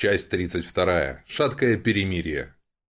Часть 32. Шаткое перемирие.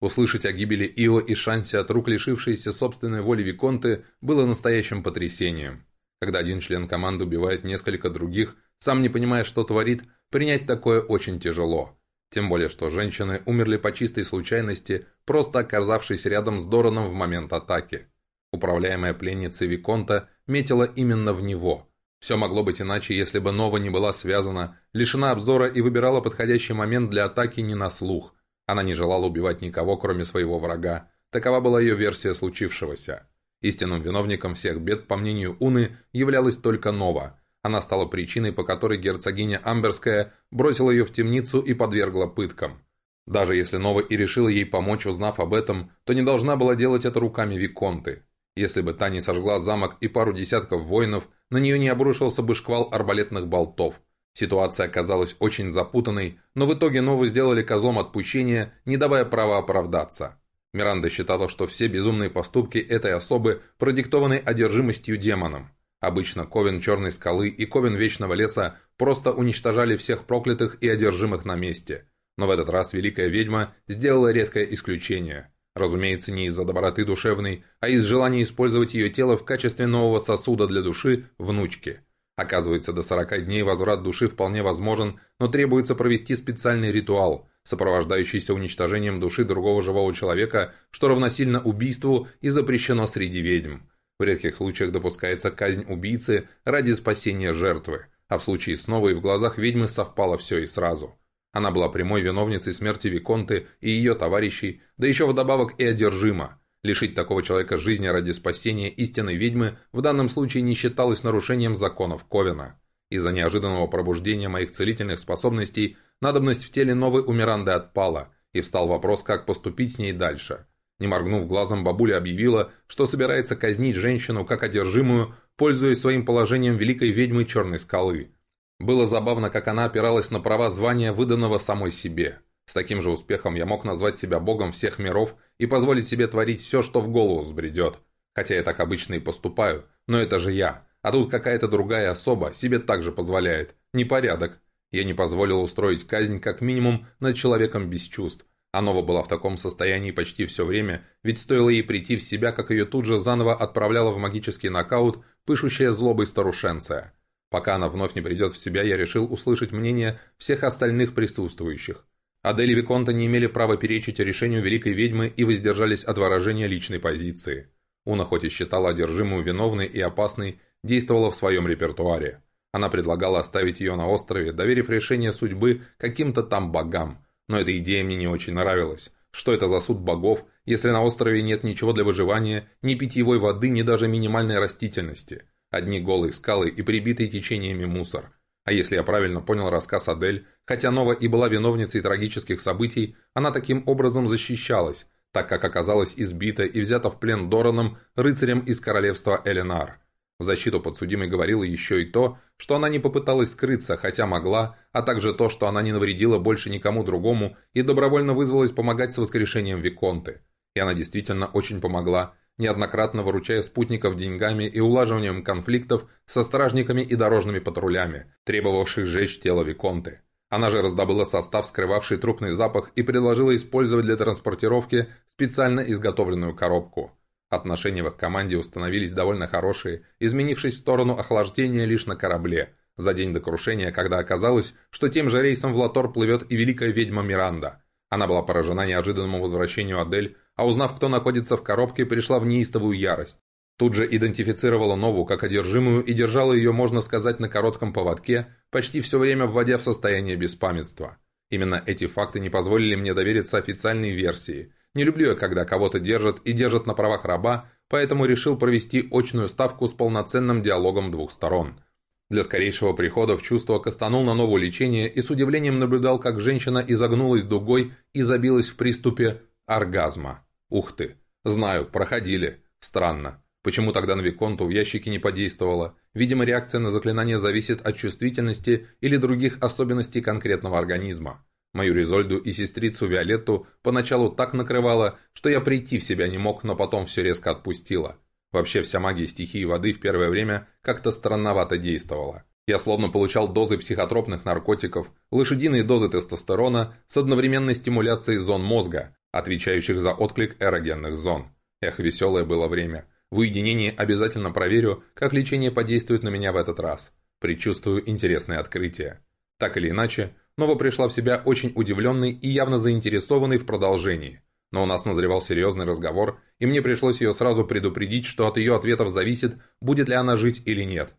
Услышать о гибели Ио и Шанси от рук лишившейся собственной воли Виконты было настоящим потрясением. Когда один член команды убивает несколько других, сам не понимая, что творит, принять такое очень тяжело. Тем более, что женщины умерли по чистой случайности, просто оказавшись рядом с Дораном в момент атаки. Управляемая пленница Виконта метила именно в него – все могло быть иначе, если бы Нова не была связана, лишена обзора и выбирала подходящий момент для атаки не на слух. Она не желала убивать никого, кроме своего врага. Такова была ее версия случившегося. Истинным виновником всех бед, по мнению Уны, являлась только Нова. Она стала причиной, по которой герцогиня Амберская бросила ее в темницу и подвергла пыткам. Даже если Нова и решила ей помочь, узнав об этом, то не должна была делать это руками Виконты. Если бы та не сожгла замок и пару десятков воинов, на нее не обрушился бы шквал арбалетных болтов. Ситуация оказалась очень запутанной, но в итоге Нову сделали козлом отпущения, не давая права оправдаться. Миранда считала, что все безумные поступки этой особы продиктованы одержимостью демоном. Обычно Ковен Черной Скалы и Ковен Вечного Леса просто уничтожали всех проклятых и одержимых на месте. Но в этот раз Великая Ведьма сделала редкое исключение – Разумеется, не из-за доброты душевной, а из желания использовать ее тело в качестве нового сосуда для души внучки. Оказывается, до 40 дней возврат души вполне возможен, но требуется провести специальный ритуал, сопровождающийся уничтожением души другого живого человека, что равносильно убийству и запрещено среди ведьм. В редких случаях допускается казнь убийцы ради спасения жертвы, а в случае с новой в глазах ведьмы совпало все и сразу – она была прямой виновницей смерти Виконты и ее товарищей, да еще вдобавок и одержима. Лишить такого человека жизни ради спасения истинной ведьмы в данном случае не считалось нарушением законов Ковена. Из-за неожиданного пробуждения моих целительных способностей надобность в теле новой у Миранды отпала, и встал вопрос, как поступить с ней дальше. Не моргнув глазом, бабуля объявила, что собирается казнить женщину как одержимую, пользуясь своим положением великой ведьмы Черной Скалы. Было забавно, как она опиралась на права звания, выданного самой себе. С таким же успехом я мог назвать себя богом всех миров и позволить себе творить все, что в голову взбредет. Хотя я так обычно и поступаю, но это же я. А тут какая-то другая особа себе также позволяет. Непорядок. Я не позволил устроить казнь как минимум над человеком без чувств. А Нова была в таком состоянии почти все время, ведь стоило ей прийти в себя, как ее тут же заново отправляла в магический нокаут пышущая злобой старушенция. Пока она вновь не придет в себя, я решил услышать мнение всех остальных присутствующих. Адель и Виконта не имели права перечить решению Великой Ведьмы и воздержались от выражения личной позиции. Уна, хоть и считала одержимую виновной и опасной, действовала в своем репертуаре. Она предлагала оставить ее на острове, доверив решение судьбы каким-то там богам. Но эта идея мне не очень нравилась. Что это за суд богов, если на острове нет ничего для выживания, ни питьевой воды, ни даже минимальной растительности? Одни голые скалы и прибитый течениями мусор. А если я правильно понял рассказ Адель, хотя Нова и была виновницей трагических событий, она таким образом защищалась, так как оказалась избита и взята в плен Дораном, рыцарем из королевства Эленар. В защиту подсудимой говорила еще и то, что она не попыталась скрыться, хотя могла, а также то, что она не навредила больше никому другому и добровольно вызвалась помогать с воскрешением Виконты. И она действительно очень помогла, неоднократно выручая спутников деньгами и улаживанием конфликтов со стражниками и дорожными патрулями, требовавших сжечь тело Виконты. Она же раздобыла состав, скрывавший трупный запах, и предложила использовать для транспортировки специально изготовленную коробку. Отношения в их команде установились довольно хорошие, изменившись в сторону охлаждения лишь на корабле, за день до крушения, когда оказалось, что тем же рейсом в Латор плывет и великая ведьма Миранда. Она была поражена неожиданному возвращению Адель, а узнав, кто находится в коробке, пришла в неистовую ярость. Тут же идентифицировала Нову как одержимую и держала ее, можно сказать, на коротком поводке, почти все время вводя в состояние беспамятства. Именно эти факты не позволили мне довериться официальной версии. Не люблю я, когда кого-то держат и держат на правах раба, поэтому решил провести очную ставку с полноценным диалогом двух сторон. Для скорейшего прихода в чувство кастанул на новое лечение и с удивлением наблюдал, как женщина изогнулась дугой и забилась в приступе оргазма. Ух ты. Знаю, проходили. Странно. Почему тогда на Виконту в ящике не подействовало? Видимо, реакция на заклинание зависит от чувствительности или других особенностей конкретного организма. Мою Резольду и сестрицу Виолетту поначалу так накрывало, что я прийти в себя не мог, но потом все резко отпустило. Вообще вся магия стихии воды в первое время как-то странновато действовала. Я словно получал дозы психотропных наркотиков, лошадиные дозы тестостерона с одновременной стимуляцией зон мозга, отвечающих за отклик эрогенных зон. Эх, веселое было время. В уединении обязательно проверю, как лечение подействует на меня в этот раз. Предчувствую интересное открытие. Так или иначе, Нова пришла в себя очень удивленной и явно заинтересованной в продолжении. Но у нас назревал серьезный разговор, и мне пришлось ее сразу предупредить, что от ее ответов зависит, будет ли она жить или нет.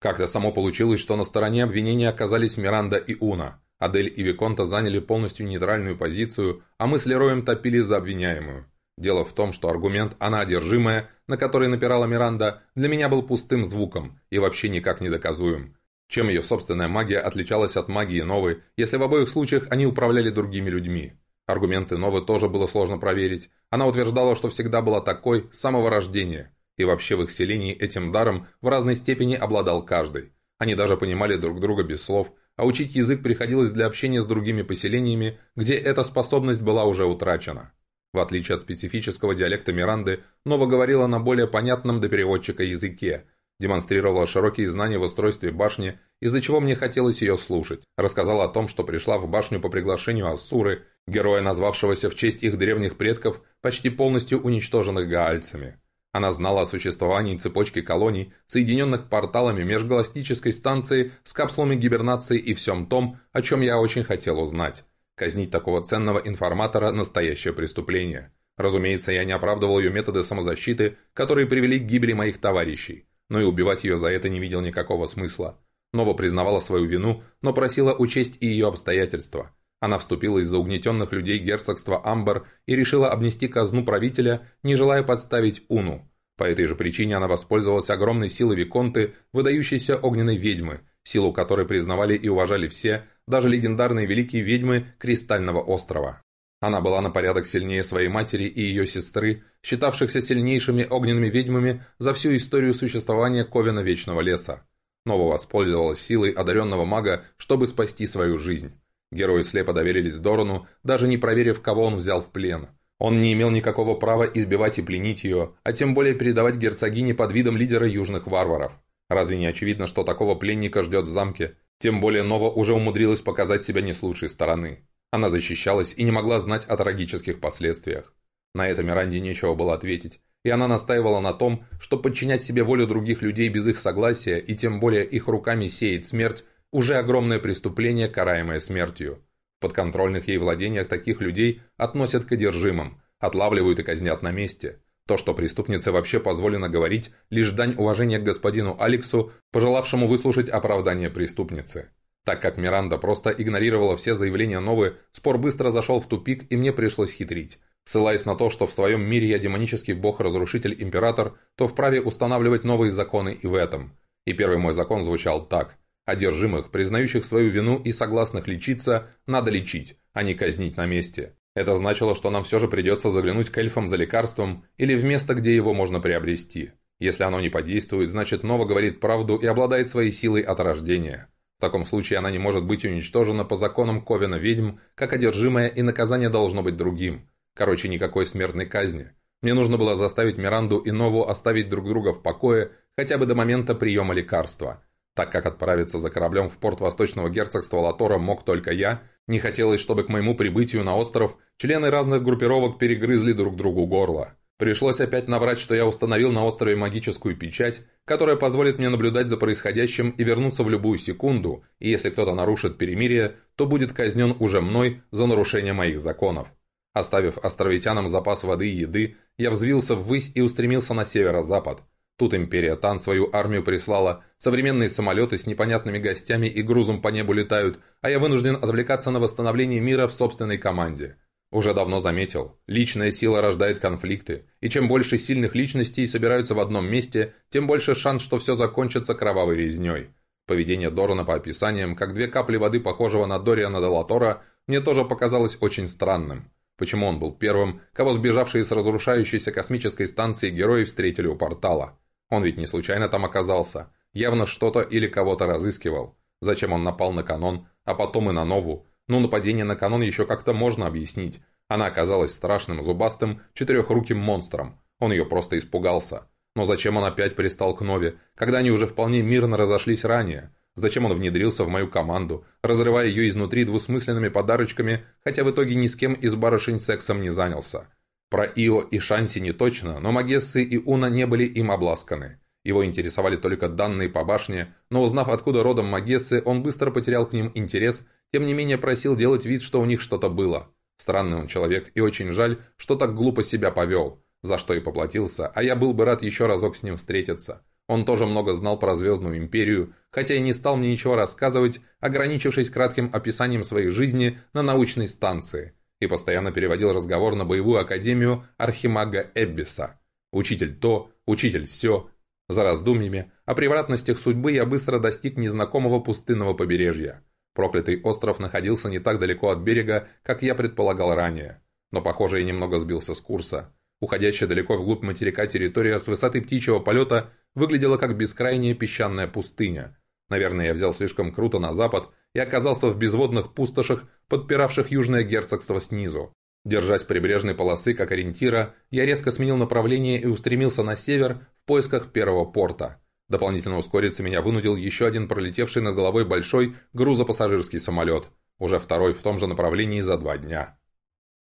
Как-то само получилось, что на стороне обвинения оказались Миранда и Уна. Адель и Виконта заняли полностью нейтральную позицию, а мы с Лероем топили за обвиняемую. Дело в том, что аргумент «она одержимая», на который напирала Миранда, для меня был пустым звуком и вообще никак не доказуем. Чем ее собственная магия отличалась от магии Новой, если в обоих случаях они управляли другими людьми? Аргументы Новы тоже было сложно проверить. Она утверждала, что всегда была такой с самого рождения. И вообще в их селении этим даром в разной степени обладал каждый. Они даже понимали друг друга без слов, а учить язык приходилось для общения с другими поселениями, где эта способность была уже утрачена. В отличие от специфического диалекта Миранды, Нова говорила на более понятном до переводчика языке – демонстрировала широкие знания в устройстве башни, из-за чего мне хотелось ее слушать. Рассказала о том, что пришла в башню по приглашению Ассуры, героя, назвавшегося в честь их древних предков, почти полностью уничтоженных гаальцами. Она знала о существовании цепочки колоний, соединенных порталами межгалактической станции с капсулами гибернации и всем том, о чем я очень хотел узнать. Казнить такого ценного информатора – настоящее преступление. Разумеется, я не оправдывал ее методы самозащиты, которые привели к гибели моих товарищей но и убивать ее за это не видел никакого смысла. Нова признавала свою вину, но просила учесть и ее обстоятельства. Она вступилась за угнетенных людей герцогства Амбар и решила обнести казну правителя, не желая подставить Уну. По этой же причине она воспользовалась огромной силой Виконты, выдающейся огненной ведьмы, силу которой признавали и уважали все, даже легендарные великие ведьмы Кристального острова. Она была на порядок сильнее своей матери и ее сестры, считавшихся сильнейшими огненными ведьмами за всю историю существования Ковена Вечного Леса. Нова воспользовалась силой одаренного мага, чтобы спасти свою жизнь. Герои слепо доверились Дорану, даже не проверив, кого он взял в плен. Он не имел никакого права избивать и пленить ее, а тем более передавать герцогине под видом лидера южных варваров. Разве не очевидно, что такого пленника ждет в замке? Тем более Нова уже умудрилась показать себя не с лучшей стороны. Она защищалась и не могла знать о трагических последствиях. На это Миранде нечего было ответить, и она настаивала на том, что подчинять себе волю других людей без их согласия и тем более их руками сеять смерть – уже огромное преступление, караемое смертью. В подконтрольных ей владениях таких людей относят к одержимым, отлавливают и казнят на месте. То, что преступнице вообще позволено говорить, лишь дань уважения к господину Алексу, пожелавшему выслушать оправдание преступницы. Так как Миранда просто игнорировала все заявления Новы, спор быстро зашел в тупик, и мне пришлось хитрить. Ссылаясь на то, что в своем мире я демонический бог-разрушитель-император, то вправе устанавливать новые законы и в этом. И первый мой закон звучал так. Одержимых, признающих свою вину и согласных лечиться, надо лечить, а не казнить на месте. Это значило, что нам все же придется заглянуть к эльфам за лекарством или в место, где его можно приобрести. Если оно не подействует, значит Нова говорит правду и обладает своей силой от рождения. В таком случае она не может быть уничтожена по законам Ковена ведьм, как одержимая, и наказание должно быть другим. Короче, никакой смертной казни. Мне нужно было заставить Миранду и Нову оставить друг друга в покое хотя бы до момента приема лекарства. Так как отправиться за кораблем в порт Восточного герцогства Латора мог только я, не хотелось, чтобы к моему прибытию на остров члены разных группировок перегрызли друг другу горло. Пришлось опять наврать, что я установил на острове магическую печать, которая позволит мне наблюдать за происходящим и вернуться в любую секунду, и если кто-то нарушит перемирие, то будет казнен уже мной за нарушение моих законов. Оставив островитянам запас воды и еды, я взвился ввысь и устремился на северо-запад. Тут империя Тан свою армию прислала, современные самолеты с непонятными гостями и грузом по небу летают, а я вынужден отвлекаться на восстановление мира в собственной команде. Уже давно заметил, личная сила рождает конфликты, и чем больше сильных личностей собираются в одном месте, тем больше шанс, что все закончится кровавой резней. Поведение Дорана по описаниям, как две капли воды похожего на Дориана Делатора, мне тоже показалось очень странным. Почему он был первым, кого сбежавшие с разрушающейся космической станции герои встретили у портала? Он ведь не случайно там оказался. Явно что-то или кого-то разыскивал. Зачем он напал на канон, а потом и на нову? Ну, нападение на канон еще как-то можно объяснить. Она оказалась страшным, зубастым, четырехруким монстром. Он ее просто испугался. Но зачем он опять пристал к Нове, когда они уже вполне мирно разошлись ранее? Зачем он внедрился в мою команду, разрывая ее изнутри двусмысленными подарочками, хотя в итоге ни с кем из барышень сексом не занялся? Про Ио и Шанси не точно, но Магессы и Уна не были им обласканы. Его интересовали только данные по башне, но узнав, откуда родом Магессы, он быстро потерял к ним интерес, тем не менее просил делать вид, что у них что-то было. Странный он человек, и очень жаль, что так глупо себя повел, за что и поплатился, а я был бы рад еще разок с ним встретиться. Он тоже много знал про Звездную Империю, хотя и не стал мне ничего рассказывать, ограничившись кратким описанием своей жизни на научной станции, и постоянно переводил разговор на боевую академию Архимага Эббиса. Учитель то, учитель все. За раздумьями о превратностях судьбы я быстро достиг незнакомого пустынного побережья. Проклятый остров находился не так далеко от берега, как я предполагал ранее. Но, похоже, я немного сбился с курса. Уходящая далеко вглубь материка территория с высоты птичьего полета выглядела как бескрайняя песчаная пустыня. Наверное, я взял слишком круто на запад и оказался в безводных пустошах, подпиравших южное герцогство снизу. Держась прибрежной полосы как ориентира, я резко сменил направление и устремился на север в поисках первого порта. Дополнительно ускориться меня вынудил еще один пролетевший над головой большой грузопассажирский самолет, уже второй в том же направлении за два дня.